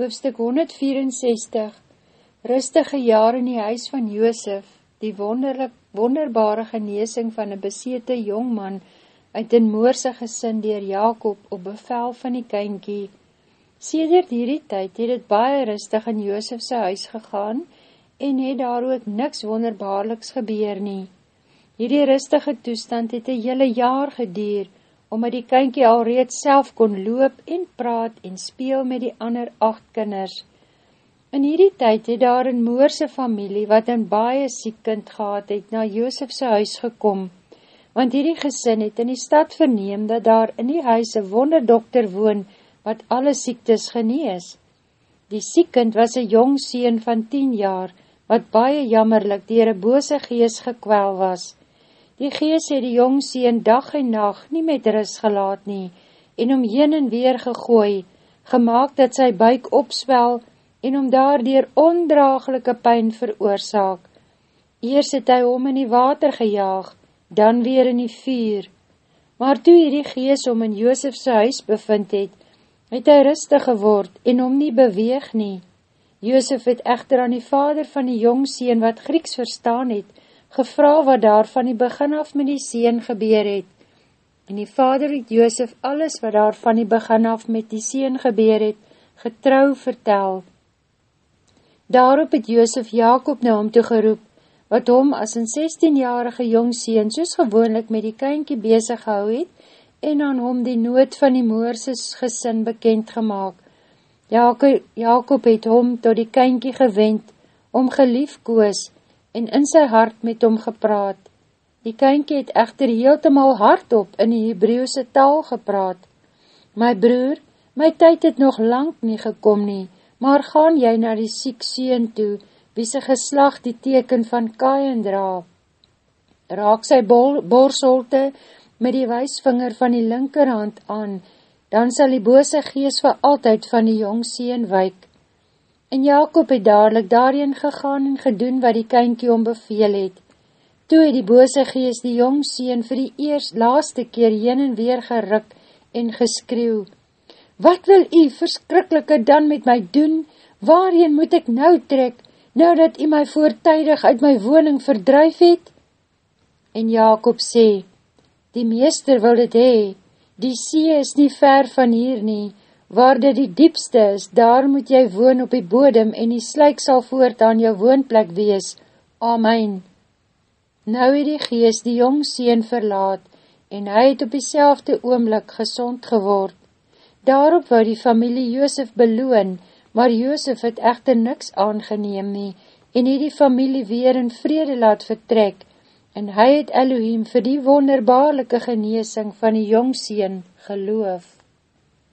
Hoofstuk 164 Rustige jaar in die huis van Joosef, die wonderlik, wonderbare geneesing van een besete jongman uit een moorse gesin dier Jacob op bevel van die kynkie. Sedert hierdie tyd het het baie rustig in Joosefse huis gegaan en het daar ook niks wonderbaarliks gebeur nie. Hierdie rustige toestand het een hele jaar gedier, omdat die kynkie alreeds self kon loop en praat en speel met die ander acht kinders. In hierdie tyd het daar een moorse familie, wat een baie siek kind gehad het, na Joosefse huis gekom, want hierdie gesin het in die stad verneem, dat daar in die huis een wonderdokter woon, wat alle siektes genees. Die siek kind was een jong sien van 10 jaar, wat baie jammerlik dier een bose gees gekwel was. Die gees het die jong sien dag en nacht nie met ris gelaat nie, en om heen en weer gegooi, gemaakt dat sy buik opswel, en om daardier ondraaglike pijn veroorzaak. Eers het hy om in die water gejaag, dan weer in die vuur. Maar toe hierdie gees om in Joosefse huis bevind het, het hy rustig geword en om nie beweeg nie. Joosef het echter aan die vader van die jong sien wat Grieks verstaan het, gevra wat daar van die begin af met die seen gebeur het. En die vader het Joosef alles wat daar van die begin af met die seen gebeur het, getrou vertel. Daarop het Joosef Jacob na hom toegeroep, wat hom as een 16-jarige jong seen soos gewoonlik met die kynkie bezig gehou het, en aan hom die nood van die moorses gesin bekend gemaakt. Jacob, het hom tot die kynkie gewend, om gelief koos, en in sy hart met hom gepraat. Die kynkie het echter heeltemal hardop in die Hebreeuwse taal gepraat. My broer, my tyd het nog lang nie gekom nie, maar gaan jy na die siek sien toe, wie sy geslag die teken van Kain dra. Raak sy bol, borsolte met die wijsvinger van die linkerhand aan, dan sal die bose gees vir altyd van die jong sien wyk. En Jacob het dadelijk daarin gegaan en gedoen wat die kynkie om beveel het. Toe het die bose gees die jong sien vir die eerst laaste keer heen en weer geruk en geskreeuw. Wat wil u verskrikkelike dan met my doen? Waarheen moet ek nou trek, nou dat u my voortijdig uit my woning verdruif het? En Jacob sê, die meester wil dit hee, die see is nie ver van hier nie, waar dit die diepste is, daar moet jy woon op die bodem en die sluik sal voort aan jou woonplek wees. Amen. Nou het die gees die jong sien verlaat en hy het op die oomlik gezond geword. Daarop wou die familie Joosef beloon, maar Joosef het echter niks aangeneem nie en het die familie weer in vrede laat vertrek en hy het Elohim vir die wonderbaarlike geneesing van die jong sien geloof.